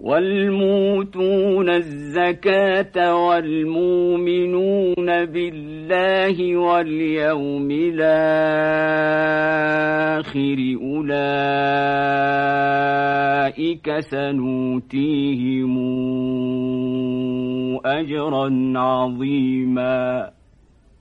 والموتون الزكاة والمؤمنون بالله واليوم الآخر أولئك سنوتيهم أجرا عظيماً